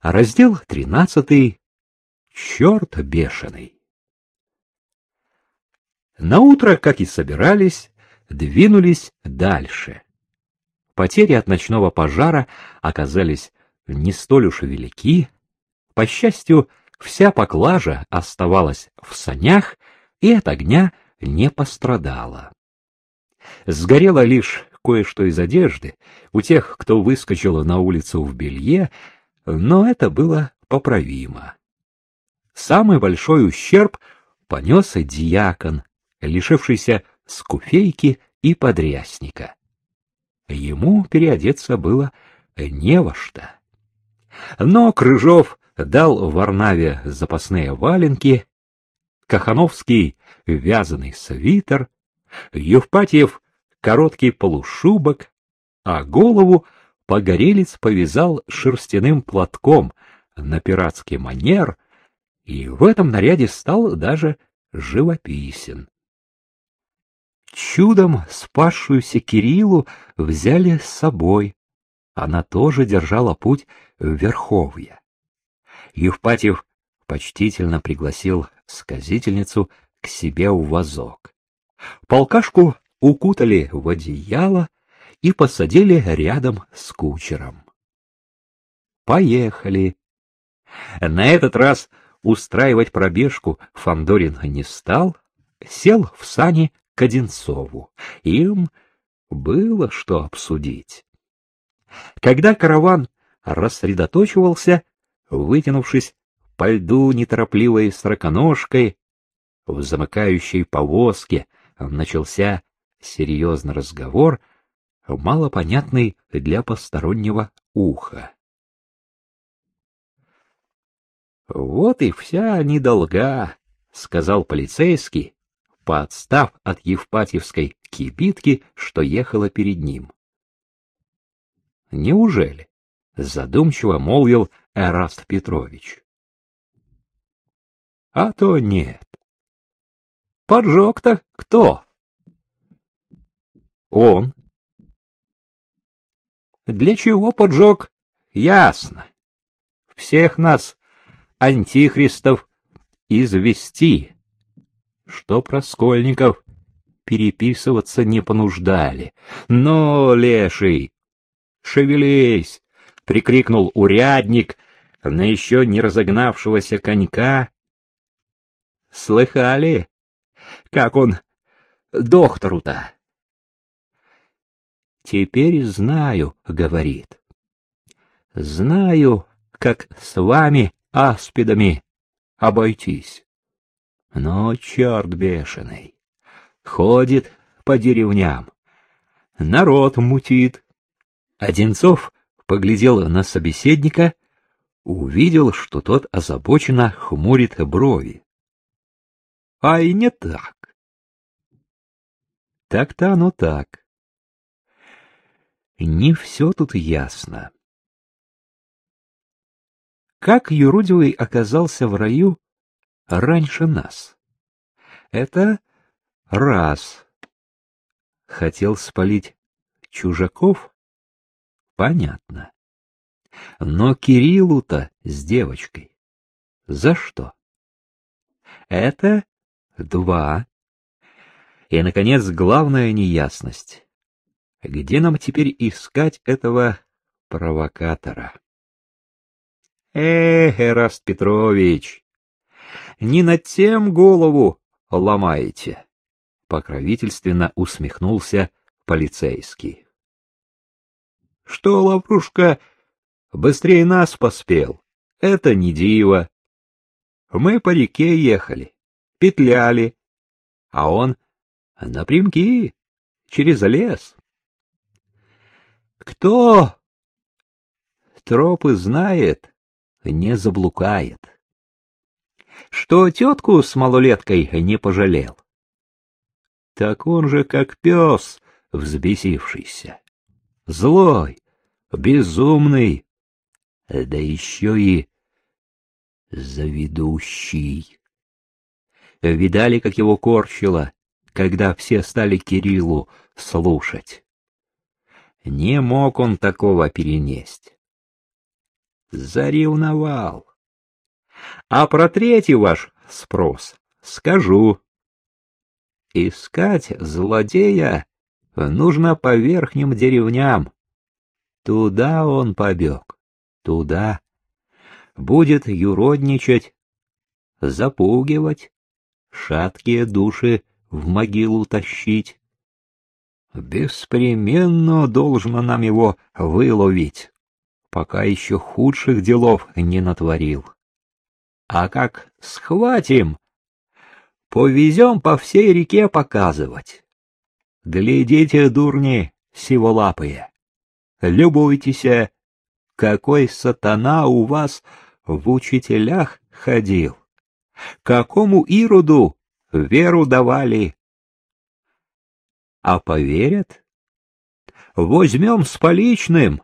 Раздел тринадцатый. Черт бешеный. На утро, как и собирались, двинулись дальше. Потери от ночного пожара оказались не столь уж велики. По счастью, вся поклажа оставалась в санях и от огня не пострадала. Сгорело лишь кое-что из одежды у тех, кто выскочил на улицу в белье, но это было поправимо. Самый большой ущерб понес и диакон, лишившийся скуфейки и подрясника. Ему переодеться было не во что. Но Крыжов дал Варнаве запасные валенки, Кахановский — вязаный свитер, Евпатьев — короткий полушубок, а голову погорелец повязал шерстяным платком на пиратский манер, и в этом наряде стал даже живописен. Чудом спасшуюся Кириллу взяли с собой. Она тоже держала путь в Верховье. Евпатьев почтительно пригласил сказительницу к себе в вазок. Полкашку укутали в одеяло, и посадили рядом с кучером. Поехали. На этот раз устраивать пробежку Фандорин не стал, сел в сани к Одинцову. Им было что обсудить. Когда караван рассредоточивался, вытянувшись по льду неторопливой сороконожкой, в замыкающей повозке начался серьезный разговор малопонятный для постороннего уха. Вот и вся недолга, сказал полицейский, подстав от Евпатьевской кибитки, что ехала перед ним. Неужели? задумчиво молвил Эраст Петрович. А то нет. Поджег-то кто? Он, для чего поджег? Ясно. Всех нас, антихристов, извести, что Проскольников переписываться не понуждали. Но, леший, шевелись! — прикрикнул урядник на еще не разогнавшегося конька. Слыхали, как он доктору-то Теперь знаю, — говорит. Знаю, как с вами, аспидами, обойтись. Но черт бешеный, ходит по деревням, народ мутит. Одинцов поглядел на собеседника, увидел, что тот озабоченно хмурит брови. А и не так. Так-то оно так не все тут ясно. Как юродивый оказался в раю раньше нас? Это раз. Хотел спалить чужаков? Понятно. Но Кириллу-то с девочкой. За что? Это два. И, наконец, главная неясность. Где нам теперь искать этого провокатора? Эх, Эраст Петрович, не над тем голову ломаете, покровительственно усмехнулся полицейский. Что, Лаврушка, быстрее нас поспел? Это не диво. Мы по реке ехали, петляли, а он напрямки, через лес. Кто тропы знает, не заблукает. Что тетку с малолеткой не пожалел. Так он же как пес взбесившийся. Злой, безумный, да еще и заведущий. Видали, как его корчило, когда все стали Кириллу слушать. Не мог он такого перенесть. заревновал. А про третий ваш спрос скажу. Искать злодея нужно по верхним деревням. Туда он побег, туда. Будет юродничать, запугивать, шаткие души в могилу тащить. Беспременно должно нам его выловить, пока еще худших делов не натворил. А как схватим, повезем по всей реке показывать. Глядите, дурни, сиволапые, любуйтесь, какой сатана у вас в учителях ходил, какому ироду веру давали. А поверят? Возьмем с поличным,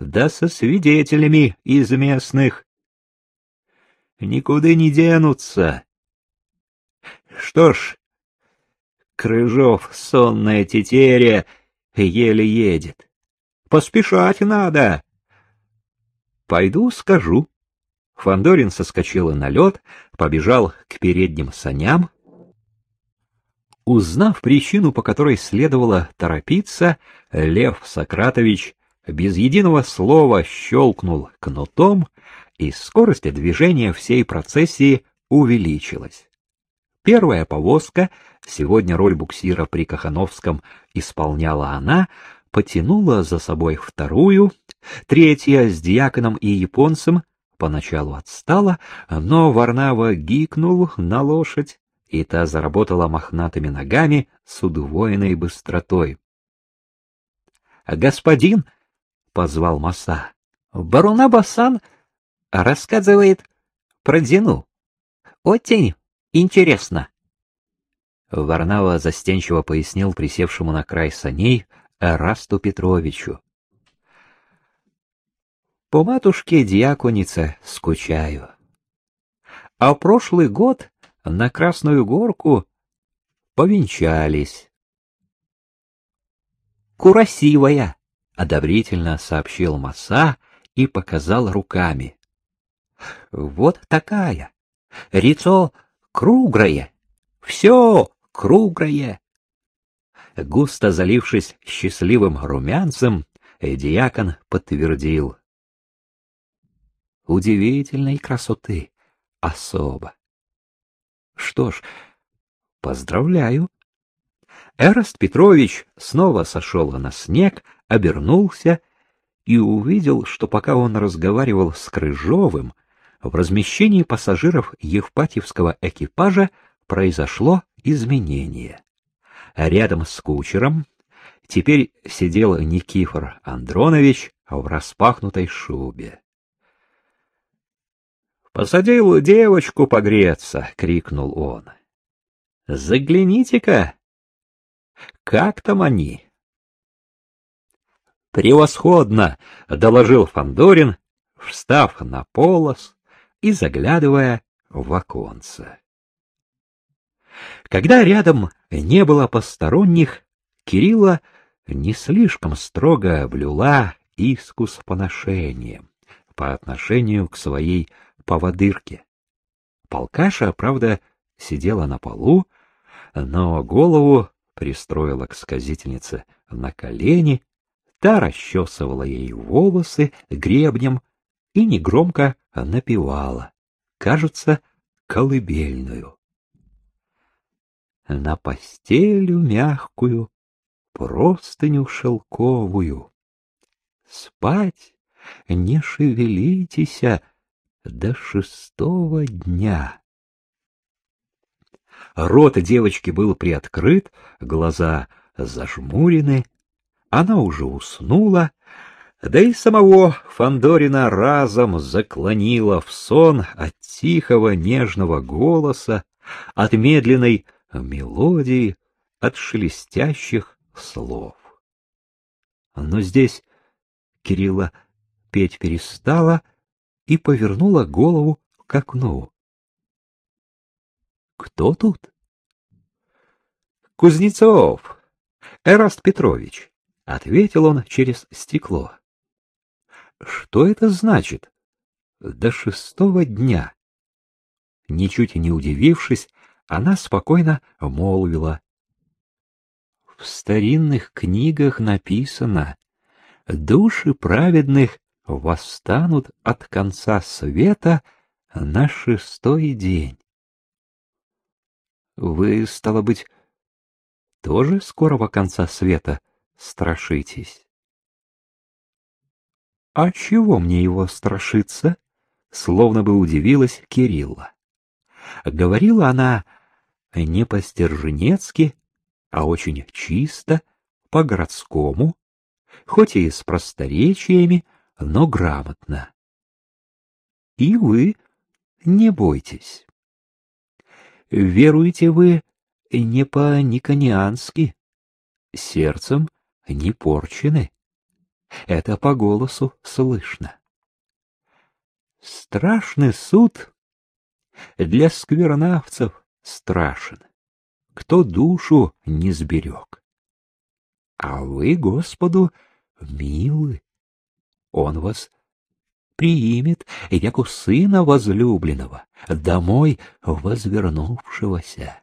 да со свидетелями из местных. Никуда не денутся. Что ж, Крыжов, сонная тетеря, еле едет. Поспешать надо. Пойду скажу. Фандорин соскочил на лед, побежал к передним саням. Узнав причину, по которой следовало торопиться, Лев Сократович без единого слова щелкнул кнутом, и скорость движения всей процессии увеличилась. Первая повозка, сегодня роль буксира при Кахановском исполняла она, потянула за собой вторую, третья с диаконом и японцем поначалу отстала, но Варнава гикнул на лошадь, и та заработала мохнатыми ногами с удвоенной быстротой. — Господин, — позвал Маса, — барона Басан рассказывает про Дину. Очень интересно. Варнава застенчиво пояснил присевшему на край саней Расту Петровичу. По матушке дьяконице скучаю. А прошлый год на Красную Горку повенчались. «Курасивая!» — одобрительно сообщил Маса и показал руками. «Вот такая! Лицо круглое, все круглое!» Густо залившись счастливым румянцем, диакон подтвердил — удивительной красоты особо. Что ж, поздравляю. Эраст Петрович снова сошел на снег, обернулся и увидел, что пока он разговаривал с Крыжовым, в размещении пассажиров Евпатьевского экипажа произошло изменение. Рядом с кучером теперь сидел Никифор Андронович в распахнутой шубе. Посадил девочку погреться, крикнул он. Загляните-ка. Как там они? Превосходно, доложил Фандорин, встав на полос и заглядывая в оконце. Когда рядом не было посторонних, Кирилла не слишком строго блюла искус поношения по отношению к своей поводырке. Полкаша, правда, сидела на полу, но голову пристроила к сказительнице на колени, та расчесывала ей волосы гребнем и негромко напевала, кажется, колыбельную. На постелю мягкую, простыню шелковую. Спать не шевелитеся, до шестого дня. Рот девочки был приоткрыт, глаза зажмурены. Она уже уснула, да и самого Фандорина разом заклонила в сон от тихого нежного голоса, от медленной мелодии, от шелестящих слов. Но здесь Кирилла петь перестала, и повернула голову к окну. Кто тут? Кузнецов, Эраст Петрович, ответил он через стекло. Что это значит? до шестого дня. Ничуть не удивившись, она спокойно молвила. В старинных книгах написано, души праведных восстанут от конца света на шестой день. Вы, стало быть, тоже скорого конца света страшитесь? А чего мне его страшиться? Словно бы удивилась Кирилла. Говорила она не по-стерженецки, а очень чисто, по-городскому, хоть и с просторечиями, но грамотно. И вы не бойтесь. Веруете вы не по-никониански, сердцем не порчены. Это по голосу слышно. Страшный суд для сквернавцев страшен, кто душу не сберег. А вы Господу милы, Он вас примет, яку сына возлюбленного, домой возвернувшегося.